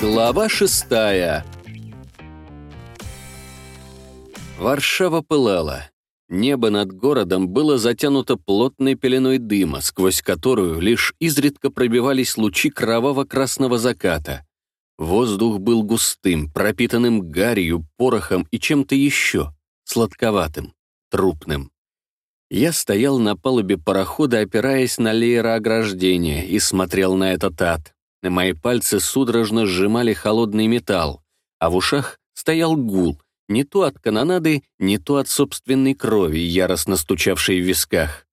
Глава шестая Варшава пылала. Небо над городом было затянуто плотной пеленой дыма, сквозь которую лишь изредка пробивались лучи кроваво-красного заката. Воздух был густым, пропитанным гарью, порохом и чем-то еще, сладковатым, трупным. Я стоял на палубе парохода, опираясь на леероограждение, и смотрел на этот ад. Мои пальцы судорожно сжимали холодный металл, а в ушах стоял гул, не то от канонады, не то от собственной крови, яростно стучавшей в висках.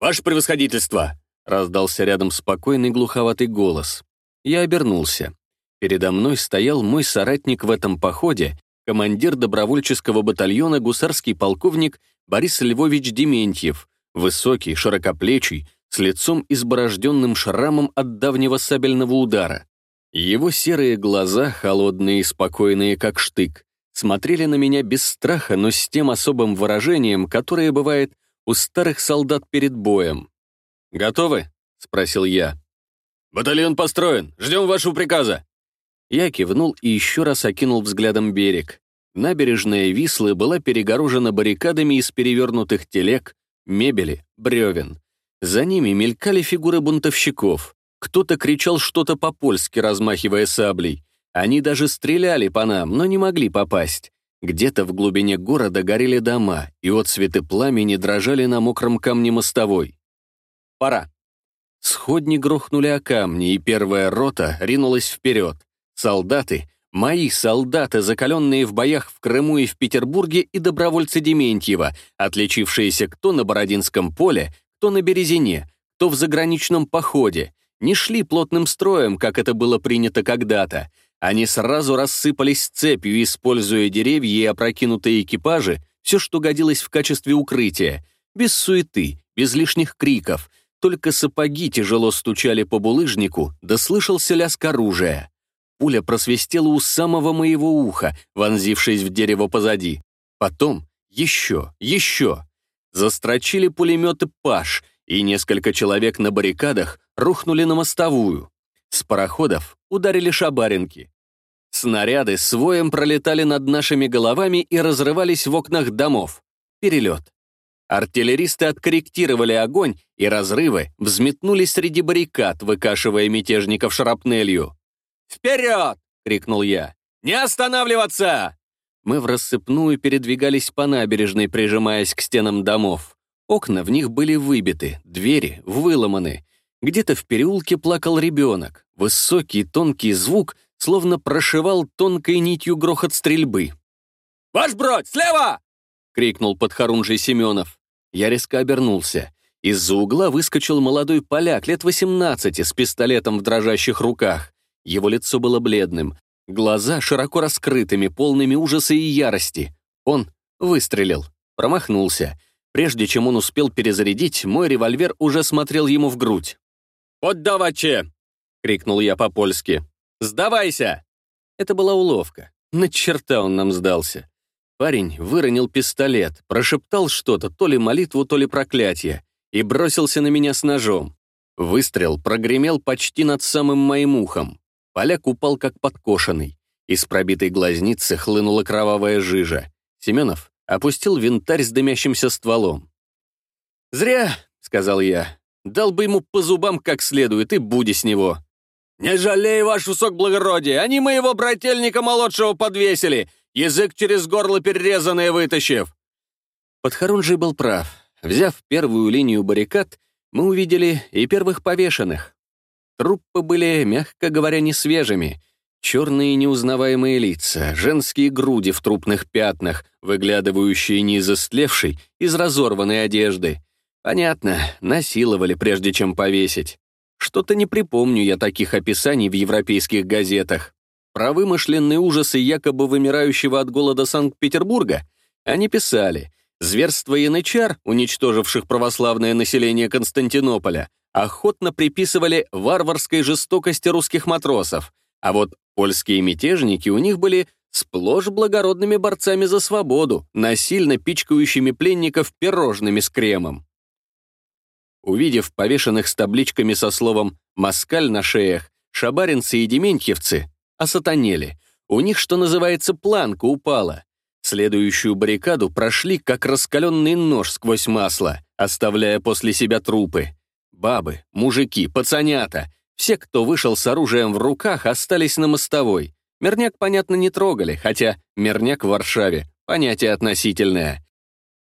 «Ваше превосходительство!» — раздался рядом спокойный глуховатый голос. Я обернулся. Передо мной стоял мой соратник в этом походе, командир добровольческого батальона гусарский полковник Борис Львович Дементьев, высокий, широкоплечий, с лицом изборожденным шрамом от давнего сабельного удара. Его серые глаза, холодные и спокойные, как штык, смотрели на меня без страха, но с тем особым выражением, которое бывает у старых солдат перед боем. «Готовы?» — спросил я. «Батальон построен. Ждем вашего приказа». Я кивнул и еще раз окинул взглядом берег. Набережная Вислы была перегорожена баррикадами из перевернутых телег, мебели, бревен. За ними мелькали фигуры бунтовщиков. Кто-то кричал что-то по-польски, размахивая саблей. Они даже стреляли по нам, но не могли попасть. Где-то в глубине города горели дома, и отцветы пламени дрожали на мокром камне мостовой. Пора. Сходни грохнули о камни, и первая рота ринулась вперед. Солдаты, мои солдаты, закаленные в боях в Крыму и в Петербурге, и добровольцы Дементьева, отличившиеся кто на Бородинском поле, кто на Березине, кто в заграничном походе, не шли плотным строем, как это было принято когда-то. Они сразу рассыпались цепью, используя деревья и опрокинутые экипажи, все, что годилось в качестве укрытия, без суеты, без лишних криков, только сапоги тяжело стучали по булыжнику, да слышался лязг оружия. Пуля просвистела у самого моего уха, вонзившись в дерево позади. Потом еще, еще. Застрочили пулеметы «Паш», и несколько человек на баррикадах рухнули на мостовую. С пароходов ударили шабаринки. Снаряды с воем пролетали над нашими головами и разрывались в окнах домов. Перелет. Артиллеристы откорректировали огонь, и разрывы взметнулись среди баррикад, выкашивая мятежников шрапнелью. «Вперед!» — крикнул я. «Не останавливаться!» Мы в рассыпную передвигались по набережной, прижимаясь к стенам домов. Окна в них были выбиты, двери выломаны. Где-то в переулке плакал ребенок. Высокий тонкий звук словно прошивал тонкой нитью грохот стрельбы. «Ваш бродь, слева!» — крикнул подхорунжий Семенов. Я резко обернулся. Из-за угла выскочил молодой поляк лет 18 с пистолетом в дрожащих руках. Его лицо было бледным, глаза широко раскрытыми, полными ужаса и ярости. Он выстрелил, промахнулся. Прежде чем он успел перезарядить, мой револьвер уже смотрел ему в грудь. «Отдаваче!» — крикнул я по-польски. «Сдавайся!» Это была уловка. На черта он нам сдался. Парень выронил пистолет, прошептал что-то, то ли молитву, то ли проклятие, и бросился на меня с ножом. Выстрел прогремел почти над самым моим ухом. Поляк упал как подкошенный. Из пробитой глазницы хлынула кровавая жижа. Семенов опустил винтарь с дымящимся стволом. «Зря», — сказал я, — «дал бы ему по зубам как следует и буди с него». «Не жалей, ваш высок благородие, они моего брательника молодшего подвесили, язык через горло перерезанное вытащив». Подхорунжий был прав. Взяв первую линию баррикад, мы увидели и первых повешенных. Труппы были, мягко говоря, не свежими. Черные неузнаваемые лица, женские груди в трупных пятнах, выглядывающие не из истлевшей, из разорванной одежды. Понятно, насиловали, прежде чем повесить. Что-то не припомню я таких описаний в европейских газетах. Про вымышленные ужасы якобы вымирающего от голода Санкт-Петербурга они писали. Зверство янычар, уничтоживших православное население Константинополя, охотно приписывали варварской жестокости русских матросов, а вот польские мятежники у них были сплошь благородными борцами за свободу, насильно пичкающими пленников пирожными с кремом. Увидев повешенных с табличками со словом «москаль» на шеях, шабаринцы и дементьевцы осатанели. У них, что называется, планка упала. Следующую баррикаду прошли, как раскаленный нож сквозь масло, оставляя после себя трупы. Бабы, мужики, пацанята — все, кто вышел с оружием в руках, остались на мостовой. Мирняк, понятно, не трогали, хотя мирняк в Варшаве — понятие относительное.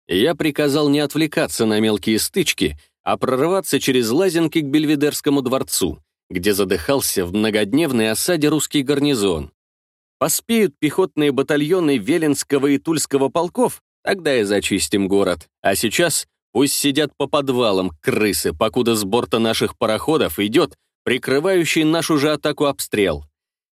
Я приказал не отвлекаться на мелкие стычки, а прорываться через лазинки к Бельведерскому дворцу, где задыхался в многодневной осаде русский гарнизон. Поспеют пехотные батальоны Веленского и Тульского полков, тогда и зачистим город. А сейчас пусть сидят по подвалам крысы, покуда с борта наших пароходов идет прикрывающий нашу же атаку обстрел.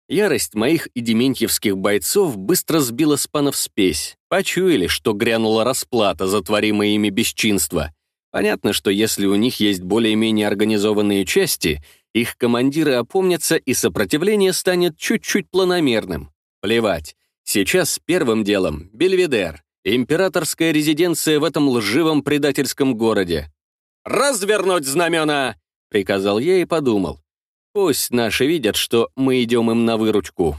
Ярость моих и дементьевских бойцов быстро сбила спанов спесь. Почуяли, что грянула расплата за творимые ими бесчинства. Понятно, что если у них есть более-менее организованные части, их командиры опомнятся, и сопротивление станет чуть-чуть планомерным. Плевать. Сейчас первым делом — Бельведер, императорская резиденция в этом лживом предательском городе. «Развернуть знамена!» — приказал я и подумал. Пусть наши видят, что мы идем им на выручку.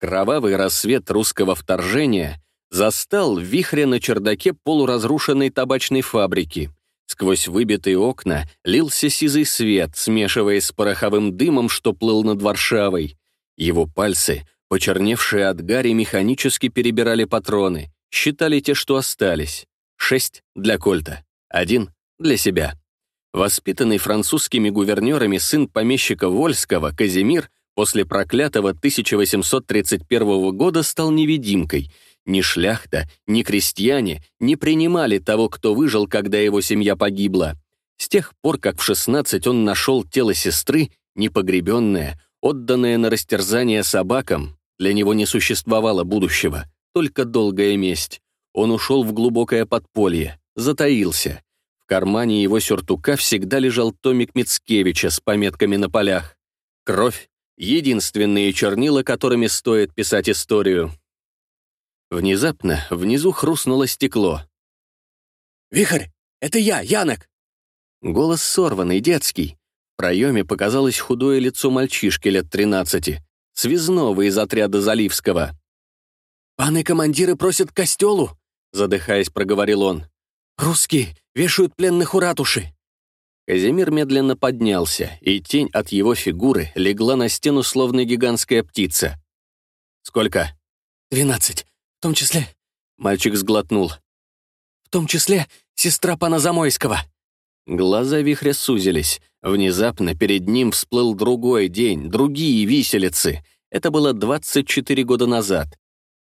Кровавый рассвет русского вторжения застал вихря на чердаке полуразрушенной табачной фабрики. Сквозь выбитые окна лился сизый свет, смешиваясь с пороховым дымом, что плыл над Варшавой. Его пальцы, почерневшие от гари, механически перебирали патроны, считали те, что остались. Шесть для Кольта, один для себя. Воспитанный французскими гувернерами сын помещика Вольского, Казимир, после проклятого 1831 года стал невидимкой — ни шляхта, ни крестьяне не принимали того, кто выжил, когда его семья погибла. С тех пор, как в 16 он нашел тело сестры, непогребенное, отданное на растерзание собакам, для него не существовало будущего, только долгая месть. Он ушел в глубокое подполье, затаился. В кармане его сюртука всегда лежал томик Мицкевича с пометками на полях. Кровь — единственные чернила, которыми стоит писать историю. Внезапно внизу хрустнуло стекло. «Вихрь, это я, Янок!» Голос сорванный, детский. В проеме показалось худое лицо мальчишки лет тринадцати, связного из отряда Заливского. «Паны командиры просят костелу!» задыхаясь, проговорил он. «Русские вешают пленных у ратуши!» Казимир медленно поднялся, и тень от его фигуры легла на стену, словно гигантская птица. «Сколько?» «Двенадцать. В том числе...» Мальчик сглотнул. «В том числе сестра пана Замойского». Глаза вихря сузились. Внезапно перед ним всплыл другой день, другие виселицы. Это было 24 года назад.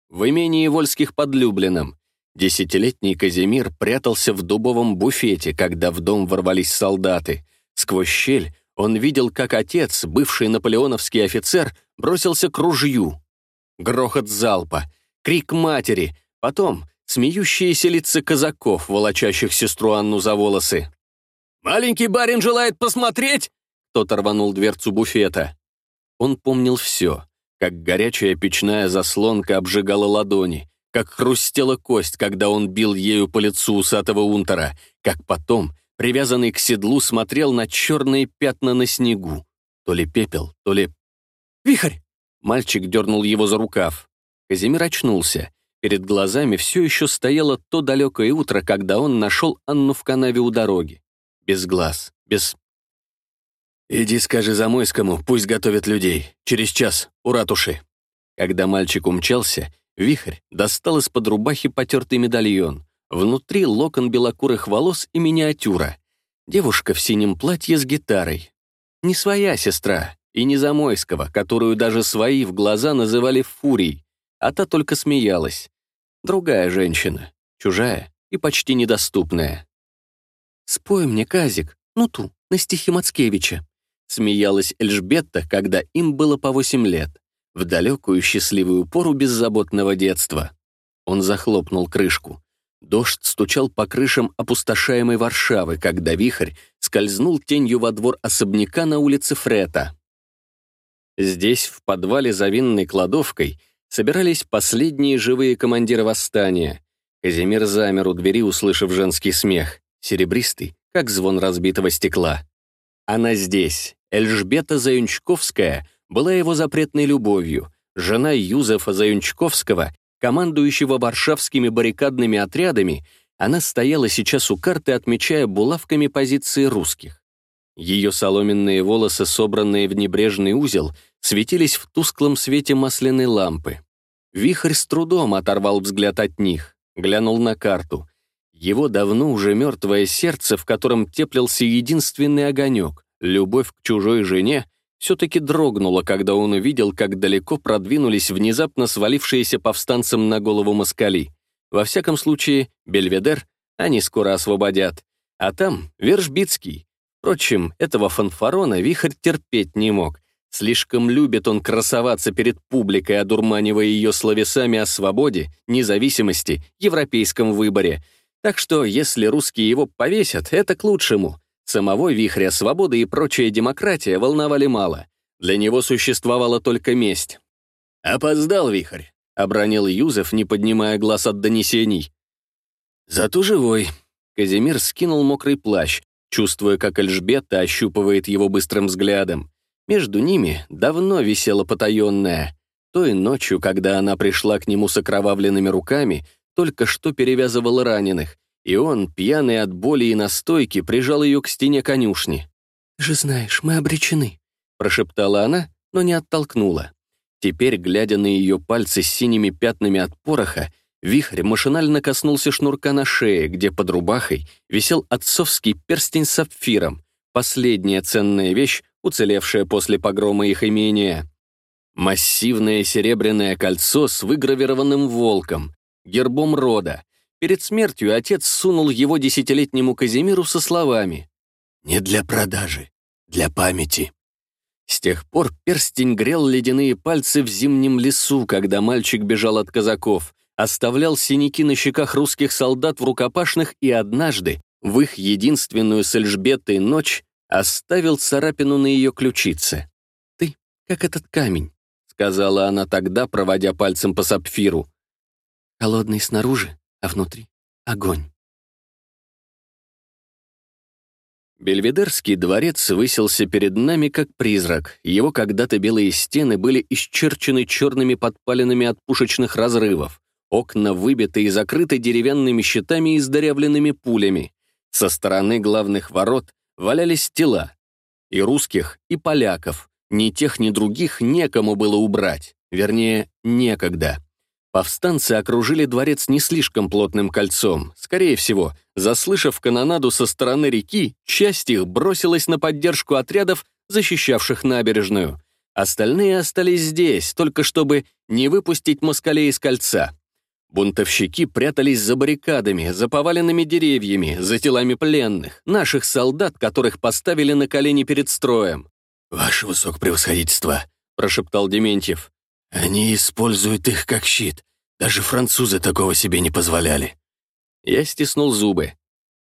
В имении Вольских под Люблином. Десятилетний Казимир прятался в дубовом буфете, когда в дом ворвались солдаты. Сквозь щель он видел, как отец, бывший наполеоновский офицер, бросился к ружью. Грохот залпа — крик матери, потом смеющиеся лица казаков, волочащих сестру Анну за волосы. «Маленький барин желает посмотреть!» Тот рванул дверцу буфета. Он помнил все, как горячая печная заслонка обжигала ладони, как хрустела кость, когда он бил ею по лицу усатого унтера, как потом, привязанный к седлу, смотрел на черные пятна на снегу. То ли пепел, то ли... «Вихрь!» Мальчик дернул его за рукав. Казимир очнулся. Перед глазами все еще стояло то далекое утро, когда он нашел Анну в канаве у дороги. Без глаз, без... «Иди скажи Замойскому, пусть готовят людей. Через час, у ратуши». Когда мальчик умчался, вихрь достал из-под рубахи потертый медальон. Внутри локон белокурых волос и миниатюра. Девушка в синем платье с гитарой. Не своя сестра, и не Замойского, которую даже свои в глаза называли фурией а та только смеялась. Другая женщина, чужая и почти недоступная. «Спой мне, Казик, ну ту, на стихи Мацкевича», смеялась Эльжбетта, когда им было по восемь лет, в далекую счастливую пору беззаботного детства. Он захлопнул крышку. Дождь стучал по крышам опустошаемой Варшавы, когда вихрь скользнул тенью во двор особняка на улице Фрета. Здесь, в подвале за винной кладовкой, собирались последние живые командиры восстания. Казимир замер у двери, услышав женский смех, серебристый, как звон разбитого стекла. Она здесь. Эльжбета Заюнчковская была его запретной любовью, жена Юзефа Заюнчковского, командующего варшавскими баррикадными отрядами, она стояла сейчас у карты, отмечая булавками позиции русских. Ее соломенные волосы, собранные в небрежный узел, светились в тусклом свете масляной лампы. Вихрь с трудом оторвал взгляд от них, глянул на карту. Его давно уже мертвое сердце, в котором теплился единственный огонек, любовь к чужой жене, все-таки дрогнуло, когда он увидел, как далеко продвинулись внезапно свалившиеся повстанцам на голову москали. Во всяком случае, Бельведер они скоро освободят. А там Вержбицкий. Впрочем, этого фанфарона вихрь терпеть не мог. Слишком любит он красоваться перед публикой, одурманивая ее словесами о свободе, независимости, европейском выборе. Так что, если русские его повесят, это к лучшему. Самого вихря свободы и прочая демократия волновали мало. Для него существовала только месть. «Опоздал вихрь», — обронил Юзеф, не поднимая глаз от донесений. «Зато живой». Казимир скинул мокрый плащ, чувствуя, как Эльжбета ощупывает его быстрым взглядом. Между ними давно висела потаенная. Той ночью, когда она пришла к нему с окровавленными руками, только что перевязывала раненых, и он, пьяный от боли и настойки, прижал ее к стене конюшни. «Ты же знаешь, мы обречены», — прошептала она, но не оттолкнула. Теперь, глядя на ее пальцы с синими пятнами от пороха, вихрь машинально коснулся шнурка на шее, где под рубахой висел отцовский перстень с сапфиром, последняя ценная вещь, уцелевшая после погрома их имения. Массивное серебряное кольцо с выгравированным волком, гербом рода. Перед смертью отец сунул его десятилетнему Казимиру со словами «Не для продажи, для памяти». С тех пор перстень грел ледяные пальцы в зимнем лесу, когда мальчик бежал от казаков, оставлял синяки на щеках русских солдат в рукопашных и однажды, в их единственную с Эльжбетой ночь, оставил царапину на ее ключице. «Ты, как этот камень», — сказала она тогда, проводя пальцем по сапфиру. «Холодный снаружи, а внутри — огонь». Бельведерский дворец высился перед нами как призрак. Его когда-то белые стены были исчерчены черными подпалинами от пушечных разрывов. Окна выбиты и закрыты деревянными щитами и сдырявленными пулями. Со стороны главных ворот валялись тела. И русских, и поляков. Ни тех, ни других некому было убрать. Вернее, некогда. Повстанцы окружили дворец не слишком плотным кольцом. Скорее всего, заслышав канонаду со стороны реки, часть их бросилась на поддержку отрядов, защищавших набережную. Остальные остались здесь, только чтобы не выпустить москалей из кольца. Бунтовщики прятались за баррикадами, за поваленными деревьями, за телами пленных, наших солдат, которых поставили на колени перед строем. «Ваше высокопревосходительство», — прошептал Дементьев. «Они используют их как щит. Даже французы такого себе не позволяли». Я стиснул зубы.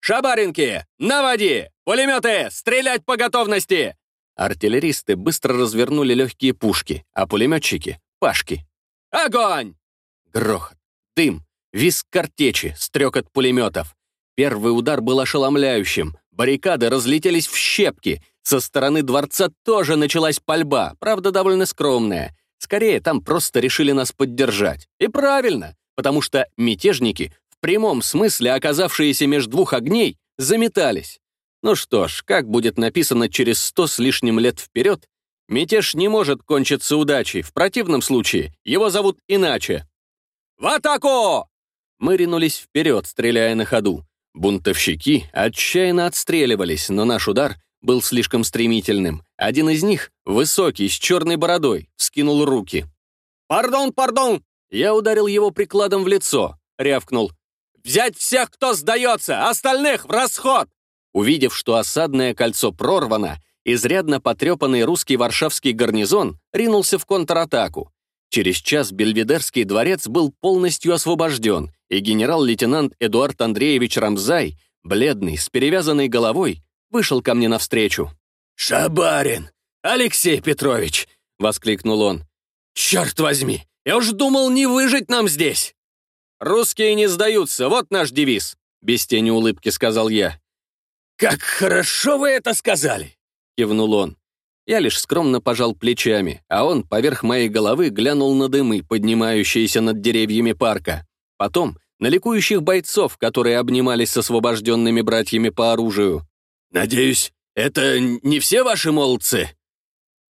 «Шабаринки! Наводи! Пулеметы! Стрелять по готовности!» Артиллеристы быстро развернули легкие пушки, а пулеметчики — пашки. «Огонь!» Грохот дым, визг картечи, стрекот пулеметов. Первый удар был ошеломляющим. Баррикады разлетелись в щепки. Со стороны дворца тоже началась пальба, правда, довольно скромная. Скорее, там просто решили нас поддержать. И правильно, потому что мятежники, в прямом смысле оказавшиеся между двух огней, заметались. Ну что ж, как будет написано через сто с лишним лет вперед, мятеж не может кончиться удачей, в противном случае его зовут иначе. «В атаку!» Мы ринулись вперед, стреляя на ходу. Бунтовщики отчаянно отстреливались, но наш удар был слишком стремительным. Один из них, высокий, с черной бородой, вскинул руки. «Пардон, пардон!» Я ударил его прикладом в лицо, рявкнул. «Взять всех, кто сдается! Остальных в расход!» Увидев, что осадное кольцо прорвано, изрядно потрепанный русский варшавский гарнизон ринулся в контратаку. Через час Бельведерский дворец был полностью освобожден, и генерал-лейтенант Эдуард Андреевич Рамзай, бледный, с перевязанной головой, вышел ко мне навстречу. «Шабарин! Алексей Петрович!» — воскликнул он. «Черт возьми! Я уж думал, не выжить нам здесь!» Русские не сдаются, вот наш девиз», — без тени улыбки сказал я. «Как хорошо вы это сказали!» — кивнул он. Я лишь скромно пожал плечами, а он поверх моей головы глянул на дымы, поднимающиеся над деревьями парка. Потом на ликующих бойцов, которые обнимались с освобожденными братьями по оружию. «Надеюсь, это не все ваши молодцы?»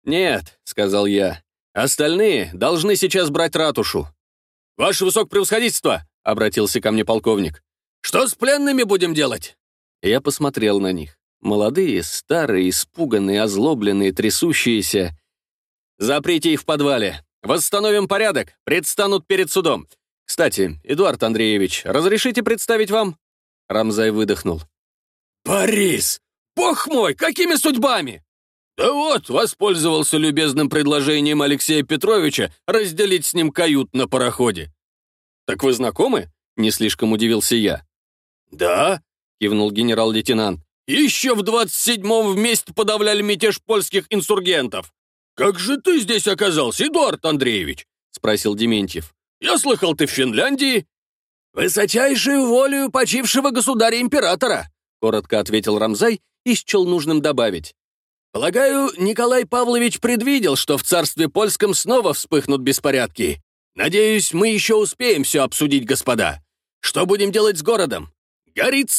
«Нет», — сказал я. «Остальные должны сейчас брать ратушу». «Ваше высокопревосходительство!» — обратился ко мне полковник. «Что с пленными будем делать?» Я посмотрел на них. Молодые, старые, испуганные, озлобленные, трясущиеся. «Заприте их в подвале. Восстановим порядок. Предстанут перед судом. Кстати, Эдуард Андреевич, разрешите представить вам?» Рамзай выдохнул. «Борис! Бог мой, какими судьбами?» «Да вот, воспользовался любезным предложением Алексея Петровича разделить с ним кают на пароходе». «Так вы знакомы?» — не слишком удивился я. «Да», — кивнул генерал-лейтенант. «Еще в 27-м вместе подавляли мятеж польских инсургентов. Как же ты здесь оказался, Эдуард Андреевич?» — спросил Дементьев. «Я слыхал, ты в Финляндии?» «Высочайшую волю почившего государя-императора», — коротко ответил Рамзай и счел нужным добавить. «Полагаю, Николай Павлович предвидел, что в царстве польском снова вспыхнут беспорядки. Надеюсь, мы еще успеем все обсудить, господа. Что будем делать с городом? Горит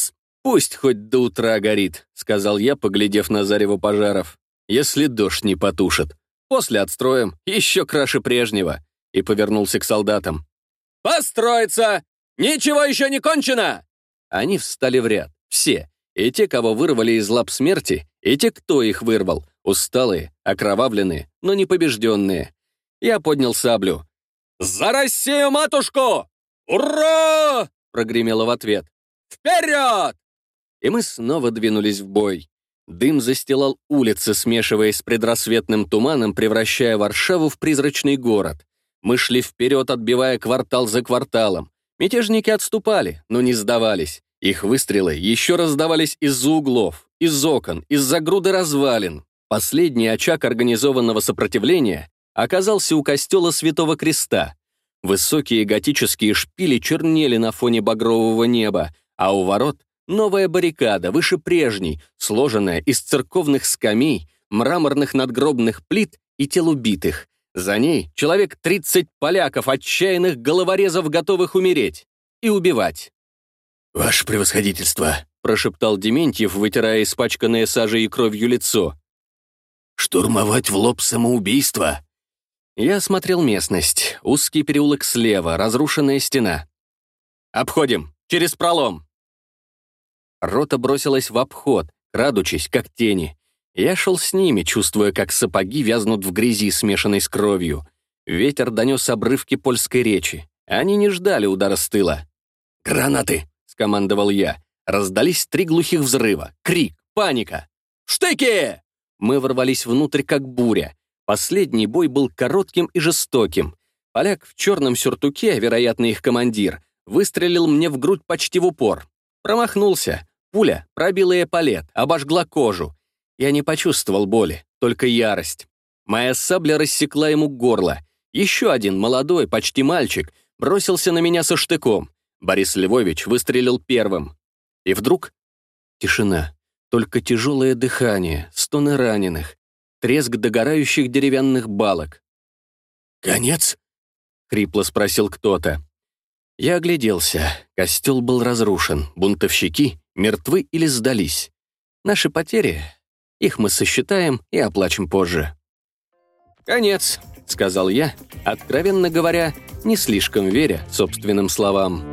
«Пусть хоть до утра горит», — сказал я, поглядев на зарево пожаров. «Если дождь не потушит. После отстроим, еще краше прежнего». И повернулся к солдатам. «Построиться! Ничего еще не кончено!» Они встали в ряд, все. И те, кого вырвали из лап смерти, и те, кто их вырвал. Усталые, окровавленные, но не побежденные. Я поднял саблю. «За Россию, матушку! Ура!» прогремело в ответ. «Вперед!» И мы снова двинулись в бой. Дым застилал улицы, смешиваясь с предрассветным туманом, превращая Варшаву в призрачный город. Мы шли вперед, отбивая квартал за кварталом. Мятежники отступали, но не сдавались. Их выстрелы еще раздавались из-за углов, из окон, из-за груды развалин. Последний очаг организованного сопротивления оказался у костела Святого Креста. Высокие готические шпили чернели на фоне багрового неба, а у ворот новая баррикада, выше прежней, сложенная из церковных скамей, мраморных надгробных плит и тел убитых. За ней человек 30 поляков, отчаянных головорезов, готовых умереть и убивать. «Ваше превосходительство», — прошептал Дементьев, вытирая испачканное сажей и кровью лицо. «Штурмовать в лоб самоубийство?» Я осмотрел местность. Узкий переулок слева, разрушенная стена. «Обходим! Через пролом!» Рота бросилась в обход, крадучись, как тени. Я шел с ними, чувствуя, как сапоги вязнут в грязи, смешанной с кровью. Ветер донес обрывки польской речи. Они не ждали удара с тыла. «Гранаты!» — скомандовал я. Раздались три глухих взрыва. Крик, паника. «Штыки!» Мы ворвались внутрь, как буря. Последний бой был коротким и жестоким. Поляк в черном сюртуке, вероятно, их командир, выстрелил мне в грудь почти в упор. Промахнулся. Пуля пробила эполет, обожгла кожу. Я не почувствовал боли, только ярость. Моя сабля рассекла ему горло. Еще один молодой, почти мальчик, бросился на меня со штыком. Борис Львович выстрелил первым. И вдруг тишина. Только тяжелое дыхание, стоны раненых, треск догорающих деревянных балок. «Конец?» — хрипло спросил кто-то. Я огляделся. Костел был разрушен. Бунтовщики мертвы или сдались. Наши потери, их мы сосчитаем и оплачем позже. «Конец», — сказал я, откровенно говоря, не слишком веря собственным словам.